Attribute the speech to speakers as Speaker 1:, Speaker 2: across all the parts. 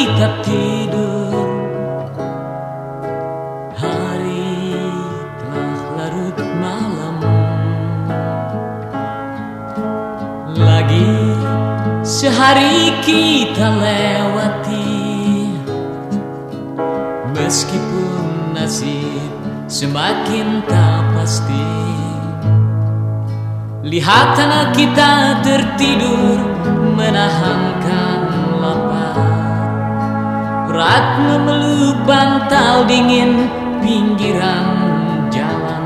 Speaker 1: kita tidur. Hari telah larut malam. Lagi sehari kita lewati. Meskipun nasib semakin tak pasti. Lihat anak kita tertidur lapar Rat memeluk bantal dingin pinggiran jalan.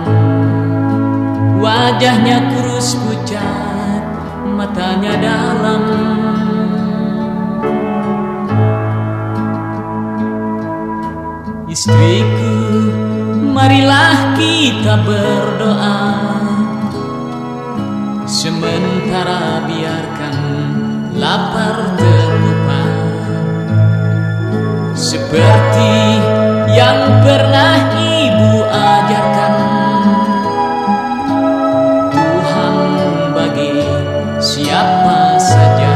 Speaker 1: Wajahnya kurus pucat, matanya dalam. Istriku, marilah kita berdoa. Sementara biarkan lapar terlupa Seperti yang pernah ibu ajarkan. Tuhan bagi siapa saja.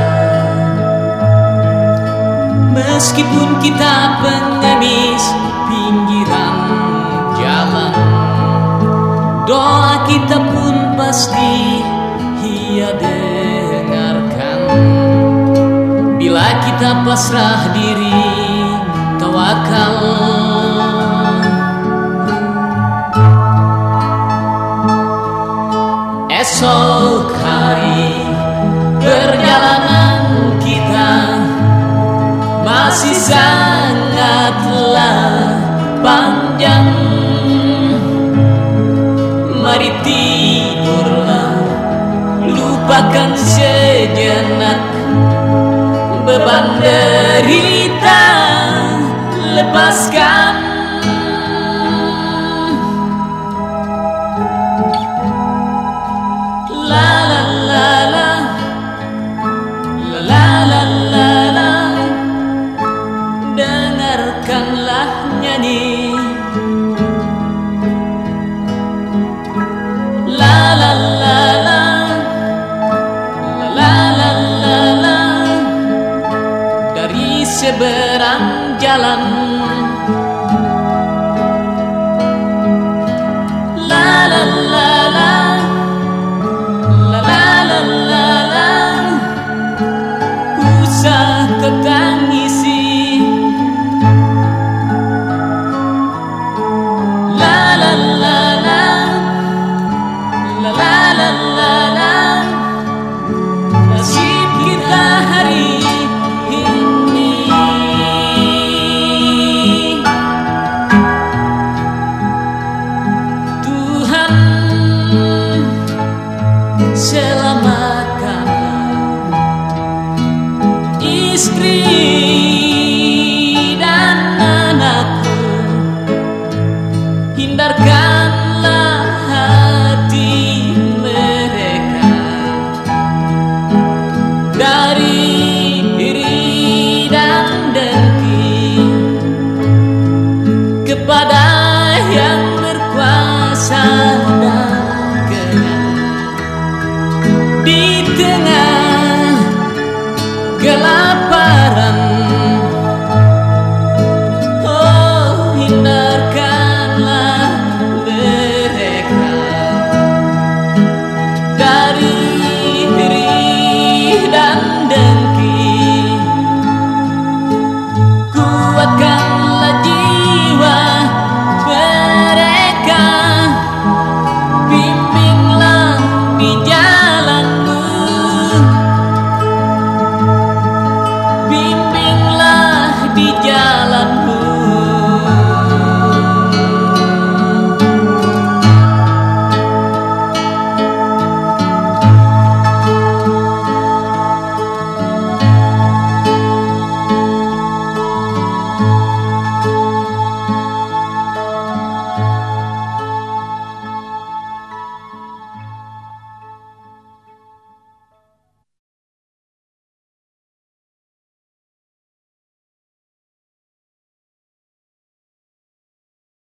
Speaker 1: Meskipun kita pengemis pinggiran jalan Doa kita pun pasti ia dengarkan. Bila kita pasrah diri Esok hari perjalanan kita masih sangatlah panjang. Mari tidurlah lupakan sejenak beban derita Dengarkanlah nyanyi. Dari seberang jalan